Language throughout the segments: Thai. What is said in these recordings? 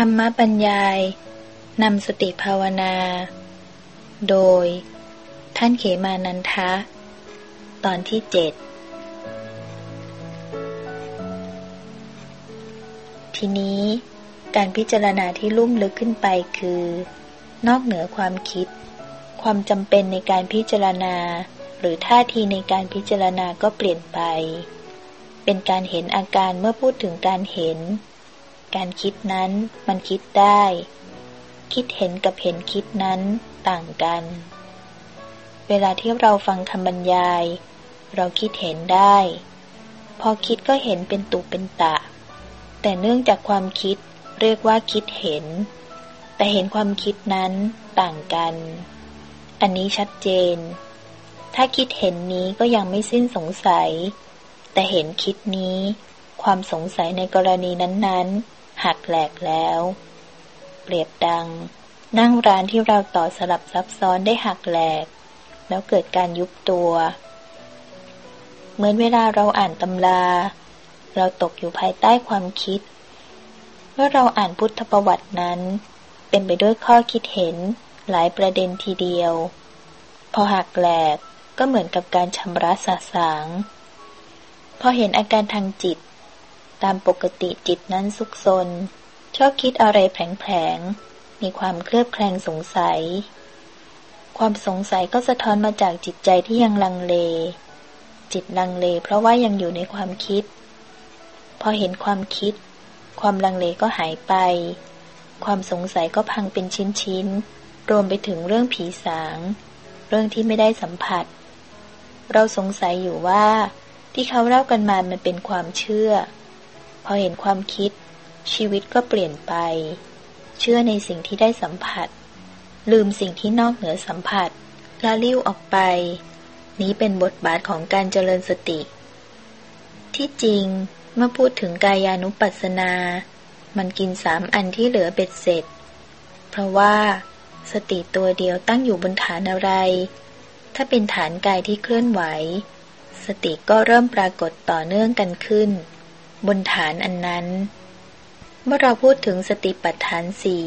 ธรรมบรรยายนำสติภาวนา โดย ท่านเขมานันทะ ตอนที่เจ็ดทีนี้การพิจารณาที่ลุ่มลึกขึ้นไปคือ นอกเหนือความคิด ความจำเป็นในการพิจารณา หรือท่าทีในการพิจารณาก็เปลี่ยนไป เป็นการเห็นอาการเมื่อพูดถึงการเห็น การคิดนั้นมันคิดได้ คิดเห็นกับเห็นคิดนั้นต่างกัน เวลาที่เราฟังคำบรรยาย เราคิดเห็นได้ พอคิดก็เห็นเป็นตุเป็นตะ แต่เนื่องจากความคิดเรียกว่าคิดเห็น แต่เห็นความคิดนั้นต่างกัน อันนี้ชัดเจน ถ้าคิดเห็นนี้ก็ยังไม่สิ้นสงสัย แต่เห็นคิดนี้ ความสงสัยในกรณีนั้นๆ หักแหลกแล้ว เปรียบดัง นั่งร้านที่เราต่อสลับซับซ้อนได้หักแหลก แล้วเกิดการยุบตัว เหมือนเวลาเราอ่านตำรา เราตกอยู่ภายใต้ความคิด เมื่อเราอ่านพุทธประวัตินั้น เป็นไปด้วยข้อคิดเห็นหลายประเด็นทีเดียว พอหักแหลกก็เหมือนกับการชำระสาสาง พอเห็นอาการทางจิต ตามปกติจิตนั้นซุกซน ชอบคิดอะไรแผลงๆ มีความเคลือบแคลงสงสัย ความสงสัยก็สะท้อนมาจากจิตใจที่ยังลังเล จิตลังเลเพราะว่ายังอยู่ในความคิด พอเห็นความคิด ความลังเลก็หายไป ความสงสัยก็พังเป็นชิ้นๆ รวมไปถึงเรื่องผีสาง เรื่องที่ไม่ได้สัมผัส เราสงสัยอยู่ว่าที่เขาเล่ากันมามันเป็นความเชื่อ พอเห็นความคิด ชีวิตก็เปลี่ยนไป เชื่อในสิ่งที่ได้สัมผัส ลืมสิ่งที่นอกเหนือสัมผัสละลิ้วออกไป นี้เป็นบทบาทของการเจริญสติ ที่จริงเมื่อพูดถึงกายานุปัสสนา มันกินสามอันที่เหลือเบ็ดเสร็จ เพราะว่าสติตัวเดียวตั้งอยู่บนฐานอะไร ถ้าเป็นฐานกายที่เคลื่อนไหว สติก็เริ่มปรากฏต่อเนื่องกันขึ้น บนฐานอันนั้น เมื่อเราพูดถึงสติปัฏฐานสี่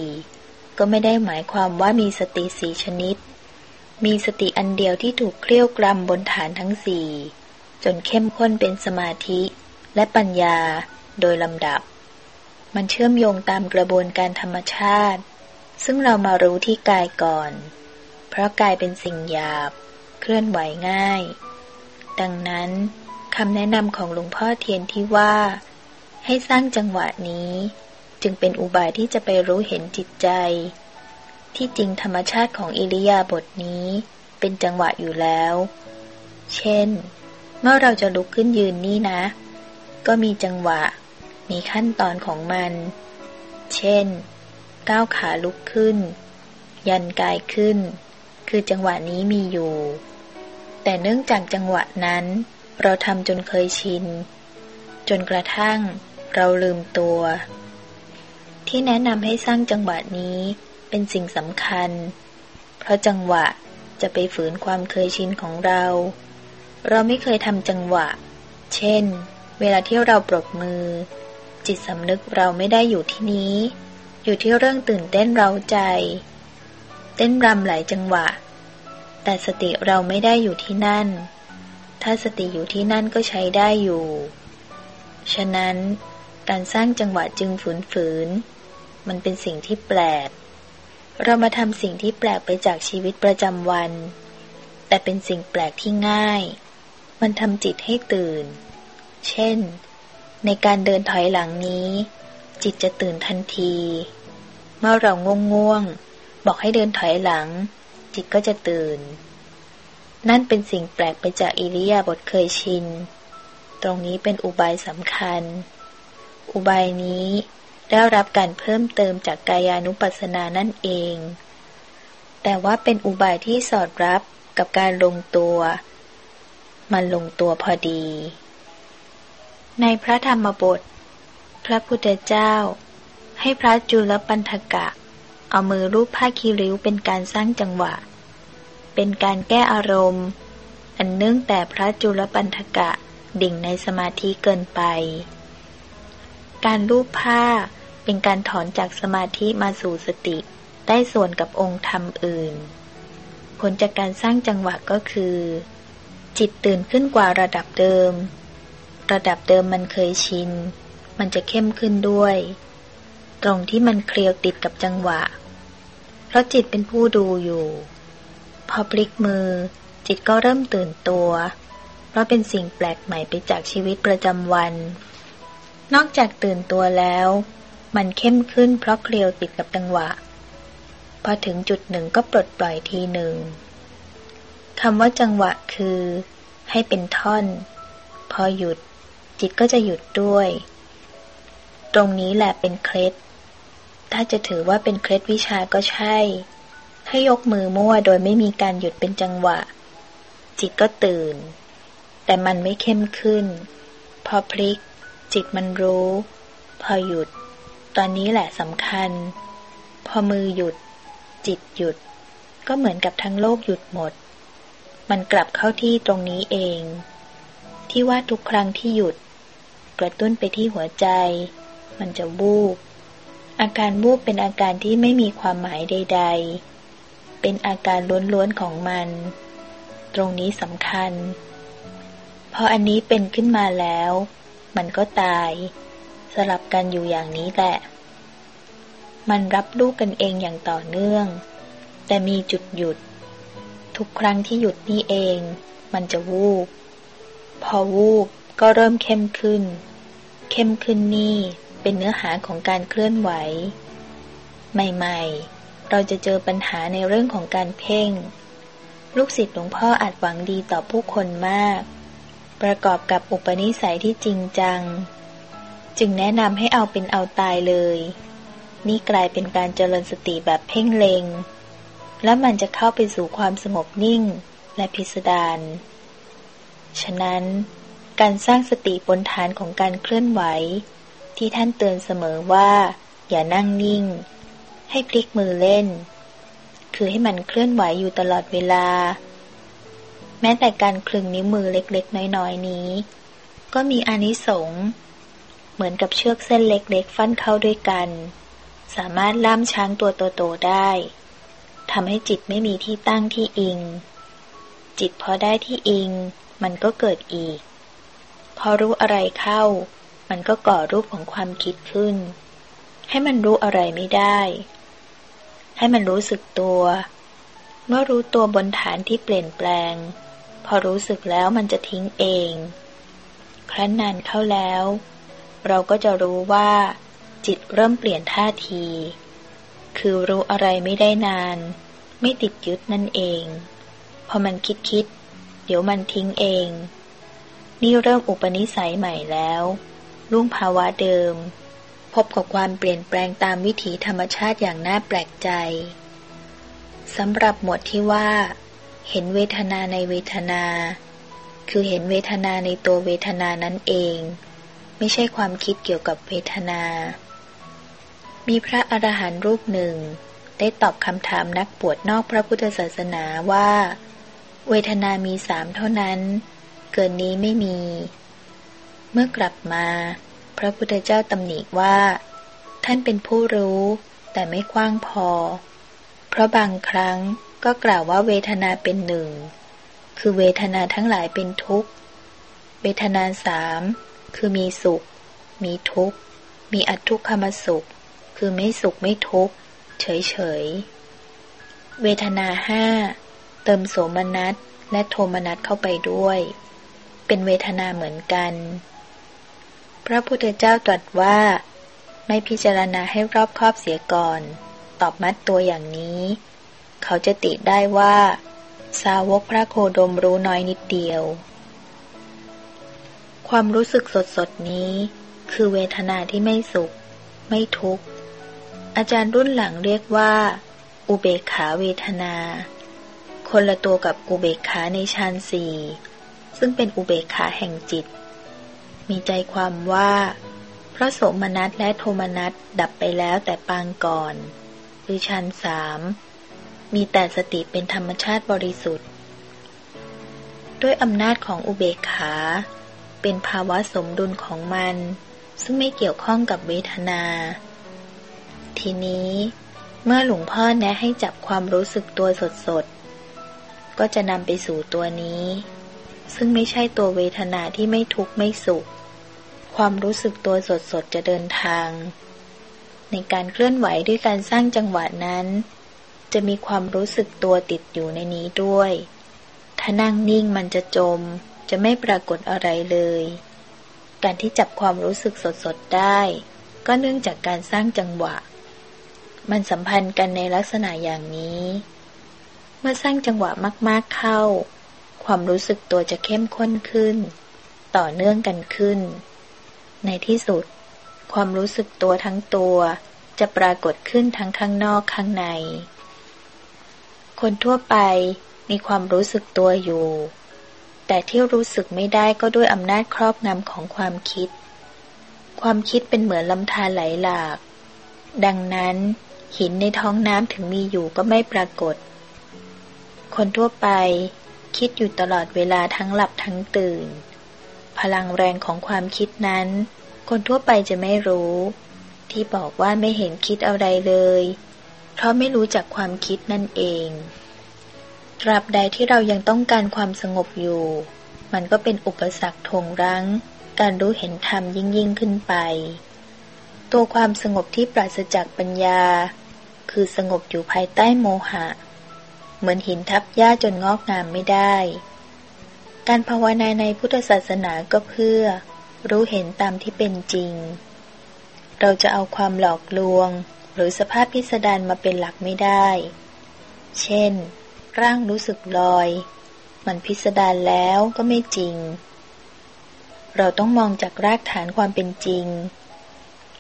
ก็ไม่ได้หมายความว่ามีสติสี่ชนิด มีสติอันเดียวที่ถูกเคลี้ยวกรำบนฐานทั้งสี่จนเข้มข้นเป็นสมาธิและปัญญาโดยลำดับ มันเชื่อมโยงตามกระบวนการธรรมชาติ ซึ่งเรามารู้ที่กายก่อน เพราะกายเป็นสิ่งหยาบ เคลื่อนไหวง่าย ดังนั้น คำแนะนำของหลวงพ่อเทียนที่ว่า ให้สร้างจังหวะนี้ จึงเป็นอุบายที่จะไปรู้เห็นจิตใจ ที่จริงธรรมชาติของอิริยาบถนี้ เป็นจังหวะอยู่แล้ว เช่น เมื่อเราจะลุกขึ้นยืนนี่นะ ก็มีจังหวะ มีขั้นตอนของมัน เช่น ก้าวขาลุกขึ้น ยันกายขึ้น คือจังหวะนี้มีอยู่ แต่เนื่องจากจังหวะนั้น เราทำจนเคยชิน จนกระทั่งเราลืมตัว ที่แนะนำให้สร้างจังหวะนี้เป็นสิ่งสำคัญ เพราะจังหวะจะไปฝืนความเคยชินของเรา เราไม่เคยทำจังหวะ เช่น เวลาที่เราปรบมือ จิตสำนึกเราไม่ได้อยู่ที่นี้ อยู่ที่เรื่องตื่นเต้นเราใจ เต้นรำหลายจังหวะ แต่สติเราไม่ได้อยู่ที่นั่น ถ้าสติอยู่ที่นั่นก็ใช้ได้อยู่ ฉะนั้น การสร้างจังหวะจึงฝืนฝืน มันเป็นสิ่งที่แปลก เรามาทำสิ่งที่แปลกไปจากชีวิตประจำวัน แต่เป็นสิ่งแปลกที่ง่าย มันทำจิตให้ตื่น เช่น ในการเดินถอยหลังนี้ จิตจะตื่นทันที เมื่อเราง่วงง่วงบอกให้เดินถอยหลัง จิตก็จะตื่น นั่นเป็นสิ่งแปลกไปจากอิริยาบถเคยชิน ตรงนี้เป็นอุบายสำคัญ อุบายนี้ได้รับการเพิ่มเติมจากกายานุปัสสนานั่นเอง แต่ว่าเป็นอุบายที่สอดรับกับการลงตัว มันลงตัวพอดี ในพระธรรมบท พระพุทธเจ้า ให้พระจุลปันธกะ เอามือรูปผ้าคีริ้วเป็นการสร้างจังหวะ เป็นการแก้อารมณ์ อันเนื่องแต่พระจุลปันธกะดิ่งในสมาธิเกินไป การรูปผ้าเป็นการถอนจากสมาธิมาสู่สติ ได้ส่วนกับองค์ธรรมอื่น ผลจากการสร้างจังหวะก็คือ จิตตื่นขึ้นกว่าระดับเดิม ระดับเดิมมันเคยชิน มันจะเข้มขึ้นด้วย ตรงที่มันเคลียวติดกับจังหวะ เพราะจิตเป็นผู้ดูอยู่ พอพลิกมือ จิตก็เริ่มตื่นตัว เพราะเป็นสิ่งแปลกใหม่ไปจากชีวิตประจำวัน นอกจากตื่นตัวแล้ว มันเข้มขึ้นเพราะเคลียวติดกับจังหวะ พอถึงจุดหนึ่งก็ปลดปล่อยทีหนึ่งคำว่าจังหวะคือ ให้เป็นท่อน พอหยุด จิตก็จะหยุดด้วย ตรงนี้แหละเป็นเคล็ดถ้าจะถือว่าเป็นเคล็ดวิชาก็ใช่ ให้ยกมือมั่วโดยไม่มีการหยุดเป็นจังหวะ จิตก็ตื่น แต่มันไม่เข้มขึ้น พอพลิก จิตมันรู้ พอหยุด ตอนนี้แหละสำคัญ พอมือหยุด จิตหยุด ก็เหมือนกับทั้งโลกหยุดหมด มันกลับเข้าที่ตรงนี้เอง ที่ว่าทุกครั้งที่หยุด กระตุ้นไปที่หัวใจ มันจะวูบอาการวูบเป็นอาการที่ไม่มีความหมายใด ๆ เป็นอาการล้วนๆของมัน ตรงนี้สำคัญ พออันนี้เป็นขึ้นมาแล้ว มันก็ตาย สลับกันอยู่อย่างนี้แหละ มันรับลูกกันเองอย่างต่อเนื่อง แต่มีจุดหยุด ทุกครั้งที่หยุดนี่เอง มันจะวูบ พอวูบก็เริ่มเข้มขึ้น เข้มขึ้นนี่เป็นเนื้อหาของการเคลื่อนไหว ใหม่ ๆ เราจะเจอปัญหาในเรื่องของการเพ่ง ลูกศิษย์หลวงพ่ออาจหวังดีต่อผู้คนมาก ประกอบกับอุปนิสัยที่จริงจัง จึงแนะนำให้เอาเป็นเอาตายเลย นี่กลายเป็นการเจริญสติแบบเพ่งเลง และมันจะเข้าไปสู่ความสงบนิ่งและพิสดารฉะนั้น การสร้างสติบนฐานของการเคลื่อนไหว ที่ท่านเตือนเสมอว่า อย่านั่งนิ่ง ให้พลิกมือเล่น คือให้มันเคลื่อนไหวอยู่ตลอดเวลา แม้แต่การคลึงนิ้วมือเล็กๆ น้อยๆ นี้ ก็มีอานิสงส์เหมือนกับเชือกเส้นเล็กๆ ฟันเข้าด้วยกัน สามารถล่ามช้างตัวโตๆได้ทำให้จิตไม่มีที่ตั้งที่อิง จิตพอได้ที่อิง มันก็เกิดอีก พอรู้อะไรเข้า มันก็ก่อรูปของความคิดขึ้น ให้มันรู้อะไรไม่ได้ ให้มันรู้สึกตัว เมื่อรู้ตัวบนฐานที่เปลี่ยนแปลง พอรู้สึกแล้วมันจะทิ้งเอง ครั้นนานเข้าแล้ว เราก็จะรู้ว่า จิตเริ่มเปลี่ยนท่าที คือรู้อะไรไม่ได้นาน ไม่ติดยึดนั่นเอง พอมันคิดคิด เดี๋ยวมันทิ้งเอง นี่เริ่มอุปนิสัยใหม่แล้ว รุ่งภาวะเดิม พบกับความเปลี่ยนแปลงตามวิถีธรรมชาติอย่างน่าแปลกใจสำหรับหมวดที่ว่า เห็นเวทนาในเวทนา คือเห็นเวทนาในตัวเวทนานั้นเอง ไม่ใช่ความคิดเกี่ยวกับเวทนา มีพระอรหันต์รูปหนึ่ง ได้ตอบคำถามนักบวชนอกพระพุทธศาสนาว่า เวทนามีสามเท่านั้น เกินนี้ไม่มี เมื่อกลับมา พระพุทธเจ้าตำหนิว่า ท่านเป็นผู้รู้ แต่ไม่กว้างพอ เพราะบางครั้งก็กล่าวว่าเวทนาเป็นหนึ่ง คือเวทนาทั้งหลายเป็นทุกข์ เวทนาสามคือมีสุข มีทุกข์ มีอัทุกขมสุข คือไม่สุขไม่ทุกข์ เฉยเฉยเวทนาห้าเติมโสมนัสและโทมนัสเข้าไปด้วย เป็นเวทนาเหมือนกัน พระพุทธเจ้าตรัสว่า ไม่พิจารณาให้รอบครอบเสียก่อน ตอบมัดตัวอย่างนี้ เขาจะติได้ว่า สาวกพระโคดมรู้น้อยนิดเดียว ความรู้สึกสดสดนี้ คือเวทนาที่ไม่สุข ไม่ทุกข์ อาจารย์รุ่นหลังเรียกว่า อุเบกขาเวทนา คนละตัวกับอุเบกขาในฌานสี่ซึ่งเป็นอุเบกขาแห่งจิต มีใจความว่า พระโสมนัสและโทมนัสดับไปแล้วแต่ปางก่อนคือฌานสามมีแต่สติเป็นธรรมชาติบริสุทธิ์ ด้วยอำนาจของอุเบกขา เป็นภาวะสมดุลของมัน ซึ่งไม่เกี่ยวข้องกับเวทนา ทีนี้เมื่อหลวงพ่อแนะให้จับความรู้สึกตัวสดๆ ก็จะนำไปสู่ตัวนี้ ซึ่งไม่ใช่ตัวเวทนาที่ไม่ทุกข์ไม่สุข ความรู้สึกตัวสดๆจะเดินทาง ในการเคลื่อนไหวด้วยการสร้างจังหวะนั้น จะมีความรู้สึกตัวติดอยู่ในนี้ด้วย ถ้านั่งนิ่งมันจะจม จะไม่ปรากฏอะไรเลย การที่จับความรู้สึกสดๆได้ ก็เนื่องจากการสร้างจังหวะ มันสัมพันธ์กันในลักษณะอย่างนี้ เมื่อสร้างจังหวะมาก ๆเข้า ความรู้สึกตัวจะเข้มข้นขึ้น ต่อเนื่องกันขึ้น ในที่สุด ความรู้สึกตัวทั้งตัวจะปรากฏขึ้นทั้งข้างนอกข้างใน คนทั่วไปมีความรู้สึกตัวอยู่ แต่ที่รู้สึกไม่ได้ก็ด้วยอำนาจครอบงำของความคิด ความคิดเป็นเหมือนลำธารไหลหลาก ดังนั้น หินในท้องน้ำถึงมีอยู่ก็ไม่ปรากฏ คนทั่วไป คิดอยู่ตลอดเวลาทั้งหลับทั้งตื่น พลังแรงของความคิดนั้น คนทั่วไปจะไม่รู้ ที่บอกว่าไม่เห็นคิดอะไรเลย เพราะไม่รู้จักความคิดนั่นเอง ตราบใดที่เรายังต้องการความสงบอยู่ มันก็เป็นอุปสรรคทวงรั้ง การรู้เห็นธรรมยิ่งยิ่งขึ้นไป ตัวความสงบที่ปราศจากปัญญา คือสงบอยู่ภายใต้โมหะ เหมือนหินทับหญ้าจนงอกงามไม่ได้ การภาวนาในพุทธศาสนาก็เพื่อ รู้เห็นตามที่เป็นจริง เราจะเอาความหลอกลวง หรือสภาพพิสดารมาเป็นหลักไม่ได้ เช่น ร่างรู้สึกลอย มันพิสดารแล้วก็ไม่จริง เราต้องมองจากรากฐานความเป็นจริง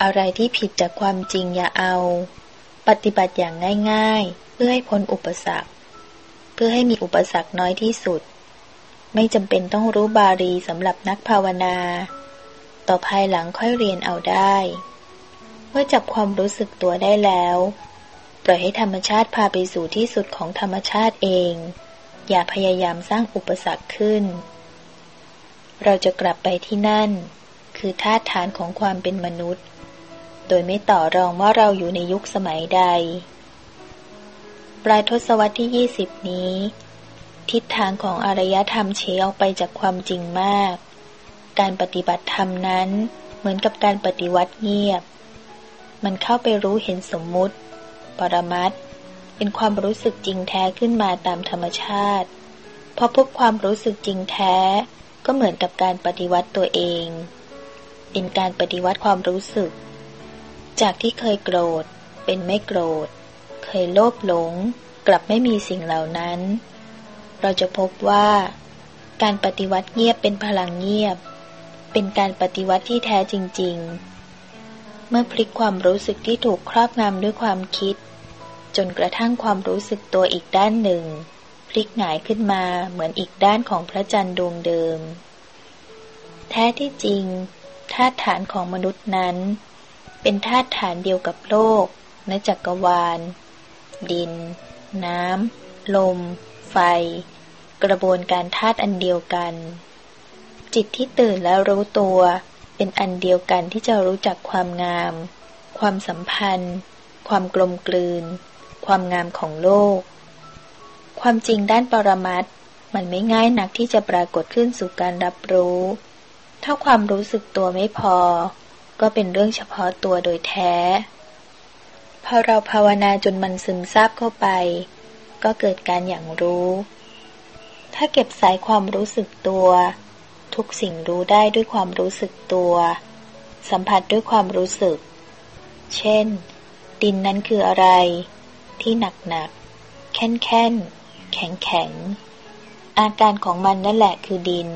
อะไรที่ผิดจากความจริงอย่าเอา ปฏิบัติอย่างง่าย ๆ เพื่อให้พ้นอุปสรรค พื่อให้มีอุปสรรคน้อยที่สุด ไม่จำเป็นต้องรู้บาลีสำหรับนักภาวนา ต่อภายหลังค่อยเรียนเอาได้เมื่อจับความรู้สึกตัวได้แล้ว ปล่อยให้ธรรมชาติพาไปสู่ที่สุดของธรรมชาติเอง อย่าพยายามสร้างอุปสรรคขึ้น เราจะกลับไปที่นั่น คือธาตุฐานของความเป็นมนุษย์ โดยไม่ต่อรองว่าเราอยู่ในยุคสมัยใด ปลายทศวรรษที่ 20 นี้ ทิศทางของอารยธรรมเชออกไปจากความจริงมาก การปฏิบัติธรรมนั้นเหมือนกับการปฏิวัติเงียบ มันเข้าไปรู้เห็นสมมุติ ปรมัตเป็นความรู้สึกจริงแท้ขึ้นมาตามธรรมชาติ พอพบความรู้สึกจริงแท้ก็เหมือนกับการปฏิวัติตัวเอง เป็นการปฏิวัติความรู้สึก จากที่เคยโกรธ เป็นไม่โกรธ เคยโลภหลง กลับไม่มีสิ่งเหล่านั้น เราจะพบว่า การปฏิวัติเงียบเป็นพลังเงียบ เป็นการปฏิวัติที่แท้จริง ๆ เมื่อพลิกความรู้สึกที่ถูกครอบงำด้วยความคิด จนกระทั่งความรู้สึกตัวอีกด้านหนึ่ง พลิกหงายขึ้นมาเหมือนอีกด้านของพระจันทร์ดวงเดิม แท้ที่จริงธาตุฐานของมนุษย์นั้น เป็นธาตุฐานเดียวกับโลกนจักรวาล ดิน น้ำ ลม ไฟ กระบวนการธาตุอันเดียวกัน จิตที่ตื่นแล้วรู้ตัว เป็นอันเดียวกันที่จะรู้จักความงาม ความสัมพันธ์ ความกลมกลืน ความงามของโลก ความจริงด้านปรมัตมันไม่ง่ายนักที่จะปรากฏขึ้นสู่การรับรู้ ถ้าความรู้สึกตัวไม่พอ ก็เป็นเรื่องเฉพาะตัวโดยแท้ พอเราภาวนาจนมันซึมซาบเข้าไป ก็เกิดการอย่างรู้ ถ้าเก็บสายความรู้สึกตัว ทุกสิ่งรู้ได้ด้วยความรู้สึกตัว สัมผัสด้วยความรู้สึก เช่น ดินนั้นคืออะไร ที่หนักหนักแค่นแค่นแข็งแข็งอาการของมันนั่นแหละคือดิน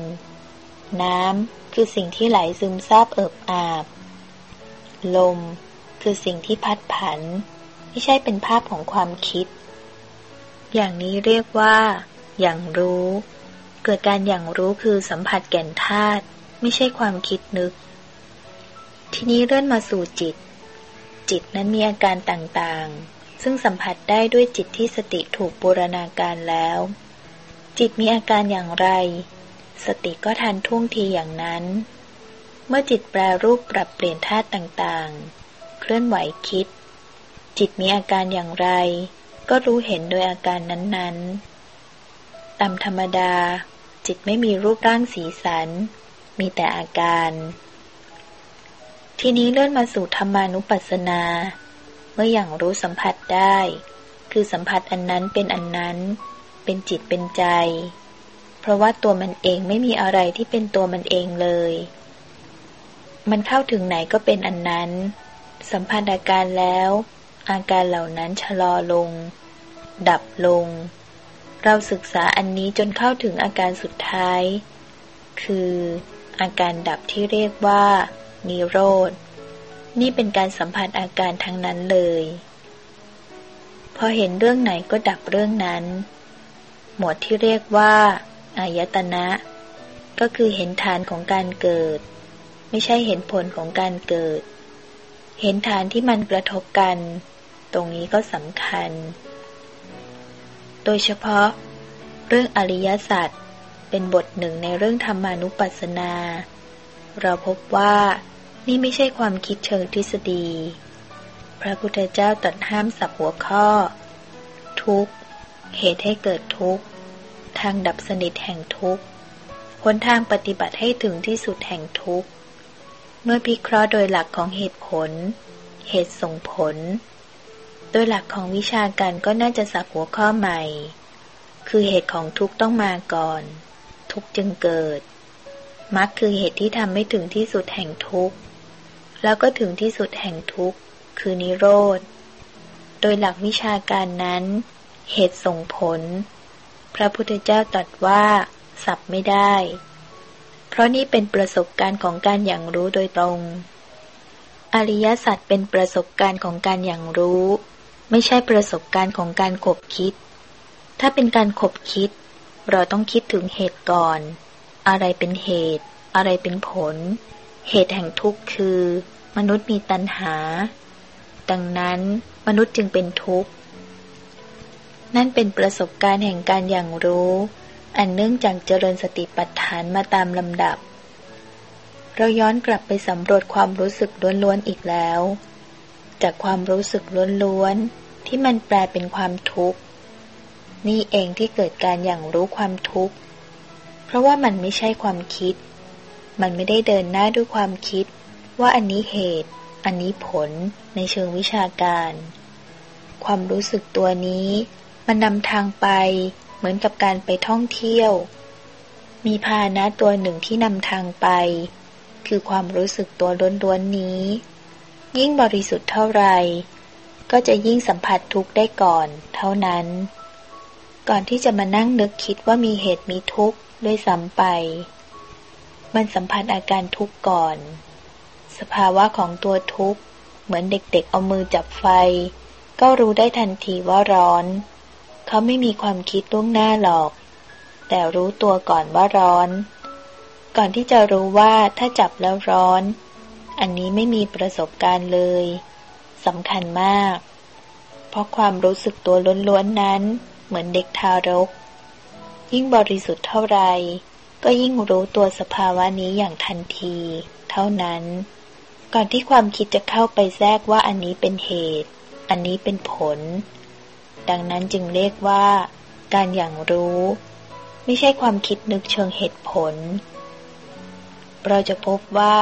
น้ำคือสิ่งที่ไหลซึมซาบเอิบอาบ ลม คือสิ่งที่พัดผัน ไม่ใช่เป็นภาพของความคิด อย่างนี้เรียกว่า อย่างรู้ เกิดการอย่างรู้คือสัมผัสแก่นธาตุไม่ใช่ความคิดนึก ทีนี้เลื่อนมาสู่จิต จิตนั้นมีอาการต่างๆ ซึ่งสัมผัสได้ด้วยจิตที่สติถูกบูรณาการแล้ว จิตมีอาการอย่างไร สติก็ทันท่วงทีอย่างนั้นเมื่อจิตแปรรูปปรับเปลี่ยนธาตุต่างๆ เคลื่อนไหวคิด จิตมีอาการอย่างไร ก็รู้เห็นโดยอาการนั้นๆ ตามธรรมดา จิตไม่มีรูปร่างสีสัน มีแต่อาการ ทีนี้เลื่อนมาสู่ธรรมานุปัสสนา เมื่ออย่างรู้สัมผัสได้ คือสัมผัสอันนั้นเป็นอันนั้น เป็นจิตเป็นใจ เพราะว่าตัวมันเองไม่มีอะไรที่เป็นตัวมันเองเลยมันเข้าถึงไหนก็เป็นอันนั้น สัมผัสอาการแล้ว อาการเหล่านั้นชะลอลง ดับลง เราศึกษาอันนี้จนเข้าถึงอาการสุดท้าย คืออาการดับที่เรียกว่านิโรธ นี่เป็นการสัมผัสอาการทั้งนั้นเลย พอเห็นเรื่องไหนก็ดับเรื่องนั้น หมวดที่เรียกว่าอายตนะ ก็คือเห็นฐานของการเกิด ไม่ใช่เห็นผลของการเกิด เห็นฐานที่มันกระทบกัน ตรงนี้ก็สำคัญ โดยเฉพาะ เรื่องอริยสัจเป็นบทหนึ่งในเรื่องธรรมานุปัสสนา เราพบว่านี่ไม่ใช่ความคิดเชิงทฤษฎี พระพุทธเจ้าตรัสห้ามสับหัวข้อ ทุกเหตุให้เกิดทุกข์ ทางดับสนิทแห่งทุกข์หนทางปฏิบัติให้ถึงที่สุดแห่งทุกข์ เมื่อพิเคราะห์โดยหลักของเหตุผล เหตุส่งผล โดยหลักของวิชาการก็น่าจะสับหัวข้อใหม่ คือเหตุของทุกต้องมาก่อน ทุกจึงเกิดมรรคคือเหตุที่ทำให้ถึงที่สุดแห่งทุกข์ แล้วก็ถึงที่สุดแห่งทุกข์ คือนิโรธ โดยหลักวิชาการนั้น เหตุส่งผล พระพุทธเจ้าตรัสว่า สับไม่ได้ เพราะนี่เป็นประสบการณ์ของการอย่างรู้โดยตรง อริยสัจเป็นประสบการณ์ของการอย่างรู้ ไม่ใช่ประสบการณ์ของการขบคิด ถ้าเป็นการขบคิด เราต้องคิดถึงเหตุก่อน อะไรเป็นเหตุ อะไรเป็นผล เหตุแห่งทุกข์คือ มนุษย์มีตัณหา ดังนั้นมนุษย์จึงเป็นทุกข์นั่นเป็นประสบการณ์แห่งการอย่างรู้ อันเนื่องจากเจริญสติปัฏฐานมาตามลำดับ เราย้อนกลับไปสำรวจความรู้สึกล้วนๆอีกแล้ว จากความรู้สึกล้วนๆที่มันแปลเป็นความทุกข์ นี่เองที่เกิดการอย่างรู้ความทุกข์ เพราะว่ามันไม่ใช่ความคิด มันไม่ได้เดินหน้าด้วยความคิด ว่าอันนี้เหตุ อันนี้ผลในเชิงวิชาการ ความรู้สึกตัวนี้ มันนำทางไป มือนกับการไปท่องเที่ยว มีพาหนะตัวหนึ่งที่นำทางไป คือความรู้สึกตัวล้วนๆนี้ ยิ่งบริสุทธิ์เท่าไรก็จะยิ่งสัมผัสทุกข์ได้ก่อน เท่านั้น ก่อนที่จะมานั่งนึกคิดว่ามีเหตุมีทุกข์ด้วยซ้ำไป มันสัมผัสอาการทุกข์ก่อน สภาวะของตัวทุกข์เหมือนเด็กๆ เอามือจับไฟ ก็รู้ได้ทันทีว่าร้อน เขาไม่มีความคิดล่วงหน้าหรอก แต่รู้ตัวก่อนว่าร้อน ก่อนที่จะรู้ว่าถ้าจับแล้วร้อน อันนี้ไม่มีประสบการณ์เลยสำคัญมาก เพราะความรู้สึกตัวล้วนๆนั้น เหมือนเด็กทารก ยิ่งบริสุทธิ์เท่าไร ก็ยิ่งรู้ตัวสภาวะนี้อย่างทันที เท่านั้น ก่อนที่ความคิดจะเข้าไปแทรกว่าอันนี้เป็นเหตุ อันนี้เป็นผล ดังนั้นจึงเรียกว่า การอย่างรู้ ไม่ใช่ความคิดนึกเชิงเหตุผล เราจะพบว่า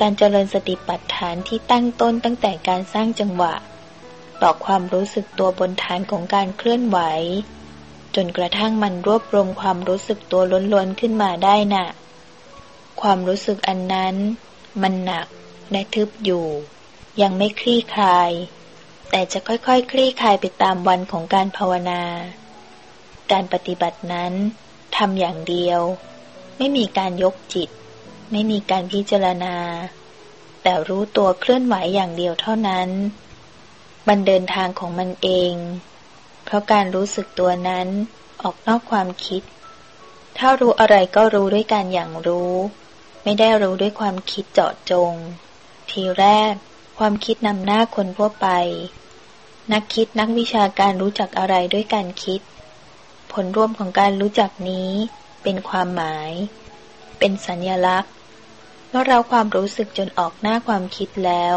การเจริญสติปัฏฐานที่ตั้งต้นตั้งแต่การสร้างจังหวะ ต่อความรู้สึกตัวบนฐานของการเคลื่อนไหว จนกระทั่งมันรวบรวมความรู้สึกตัวล้วนๆขึ้นมาได้นะ่ะ ความรู้สึกอันนั้น มันหนักและทึบอยู่ ยังไม่คลี่คลาย แต่จะค่อยๆคคลี่คลายไปตามวันของการภาวนา การปฏิบัตินั้นทำอย่างเดียว ไม่มีการยกจิต ไม่มีการพิจารณา แต่รู้ตัวเคลื่อนไหวอย่างเดียวเท่านั้น มันเดินทางของมันเอง เพราะการรู้สึกตัวนั้นออกนอกความคิด ถ้ารู้อะไรก็รู้ด้วยการอย่างรู้ ไม่ได้รู้ด้วยความคิดเจาะจง ทีแรก ความคิดนำหน้าคนทั่วไป นักคิดนักวิชาการรู้จักอะไรด้วยการคิด ผลร่วมของการรู้จักนี้ เป็นความหมาย เป็นสัญญลักษณ์ เมื่อเราความรู้สึกจนออกหน้าความคิดแล้ว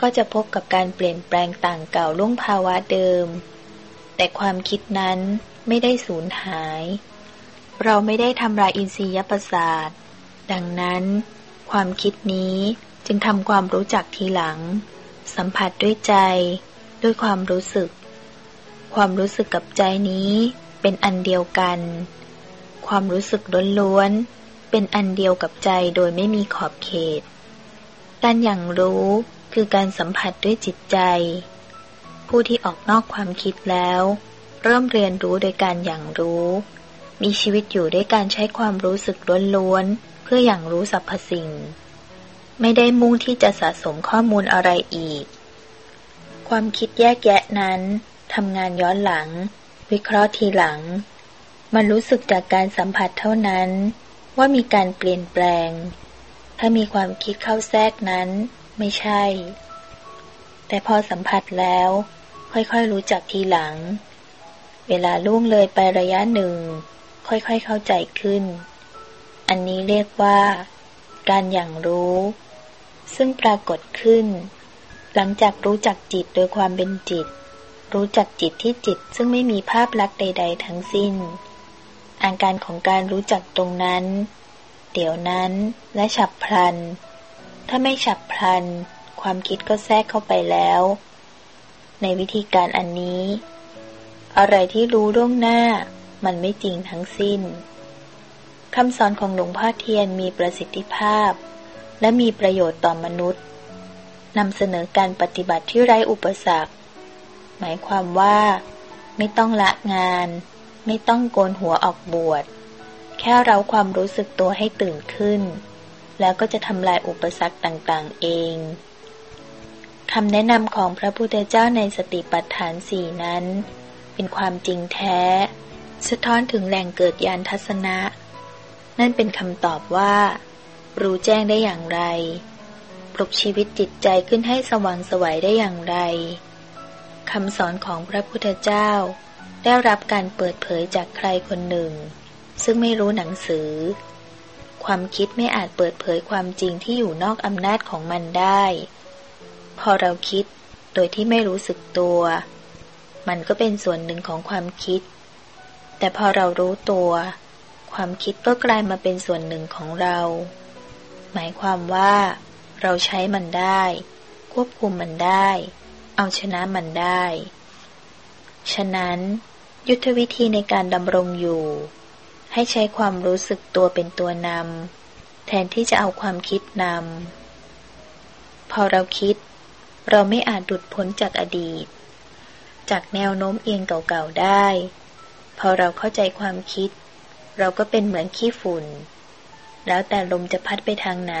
ก็จะพบกับการเปลี่ยนแปลงต่างเก่าล่วงภาวะเดิม แต่ความคิดนั้นไม่ได้สูญหาย เราไม่ได้ทำลายอินทรียประสาท ดังนั้น ความคิดนี้ จึงทำความรู้จักทีหลัง สัมผัสด้วยใจ ด้วยความรู้สึก ความรู้สึกกับใจนี้เป็นอันเดียวกัน ความรู้สึกล้วนๆเป็นอันเดียวกับใจโดยไม่มีขอบเขต การอย่างรู้คือการสัมผัสด้วยจิตใจ ผู้ที่ออกนอกความคิดแล้ว เริ่มเรียนรู้โดยการอย่างรู้ มีชีวิตอยู่ด้วยการใช้ความรู้สึกล้วนๆเพื่ออย่างรู้สรรพสิ่ง ไม่ได้มุ่งที่จะสะสมข้อมูลอะไรอีก ความคิดแยกแยะนั้นทำงานย้อนหลัง วิเคราะห์ทีหลัง มันรู้สึกจากการสัมผัสเท่านั้น ว่ามีการเปลี่ยนแปลง ถ้ามีความคิดเข้าแทรกนั้น ไม่ใช่ แต่พอสัมผัสแล้ว ค่อยๆรู้จักทีหลัง เวลาล่วงเลยไประยะหนึ่ง ค่อยๆเข้าใจขึ้น อันนี้เรียกว่า การอย่างรู้ ซึ่งปรากฏขึ้น หลังจากรู้จักจิตโดยความเป็นจิต รู้จักจิตที่จิตซึ่งไม่มีภาพลักษณ์ใด ๆ ทั้งสิ้น อาการของการรู้จักตรงนั้น เดี๋ยวนั้นและฉับพลัน ถ้าไม่ฉับพลัน ความคิดก็แทรกเข้าไปแล้ว ในวิธีการอันนี้ อะไรที่รู้ล่วงหน้า มันไม่จริงทั้งสิ้นคำสอนของหลวงพ่อเทียนมีประสิทธิภาพ และมีประโยชน์ต่อมนุษย์นำเสนอการปฏิบัติที่ไร้อุปสรรค หมายความว่า ไม่ต้องละงาน ไม่ต้องโกนหัวออกบวช แค่เราความรู้สึกตัวให้ตื่นขึ้น แล้วก็จะทำลายอุปสรรคต่างๆเองคำแนะนำของพระพุทธเจ้าในสติปัฏฐานสี่นั้น เป็นความจริงแท้ สะท้อนถึงแหล่งเกิดยานทัศนะ นั่นเป็นคำตอบว่า รู้แจ้งได้อย่างไร ปลุกชีวิตจิตใจขึ้นให้สว่างสวัยได้อย่างไรคำสอนของพระพุทธเจ้า ได้รับการเปิดเผยจากใครคนหนึ่ง ซึ่งไม่รู้หนังสือ ความคิดไม่อาจเปิดเผยความจริงที่อยู่นอกอำนาจของมันได้ พอเราคิดโดยที่ไม่รู้สึกตัว มันก็เป็นส่วนหนึ่งของความคิด แต่พอเรารู้ตัว ความคิดก็กลายมาเป็นส่วนหนึ่งของเรา หมายความว่า เราใช้มันได้ ควบคุมมันได้ เอาชนะมันได้ ฉะนั้น ยุทธวิธีในการดำรงอยู่ ให้ใช้ความรู้สึกตัวเป็นตัวนำแทนที่จะเอาความคิดนำพอเราคิด เราไม่อาจดุดพ้นจากอดีต จากแนวโน้มเอียงเก่าๆได้ พอเราเข้าใจความคิด เราก็เป็นเหมือนขี้ฝุ่น แล้วแต่ลมจะพัดไปทางไหน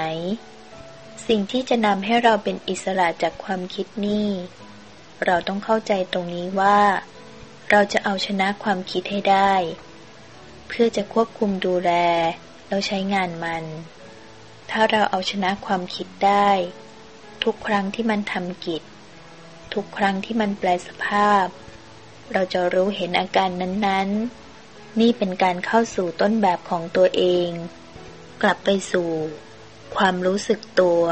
สิ่งที่จะนำให้เราเป็นอิสระจากความคิดนี่ เราต้องเข้าใจตรงนี้ว่า เราจะเอาชนะความคิดให้ได้ เพื่อจะควบคุมดูแลแล้วใช้งานมัน ถ้าเราเอาชนะความคิดได้ ทุกครั้งที่มันทำกิจ ทุกครั้งที่มันแปลสภาพ เราจะรู้เห็นอาการนั้นๆ นี่เป็นการเข้าสู่ต้นแบบของตัวเอง กลับไปสู่ ความรู้สึกตัว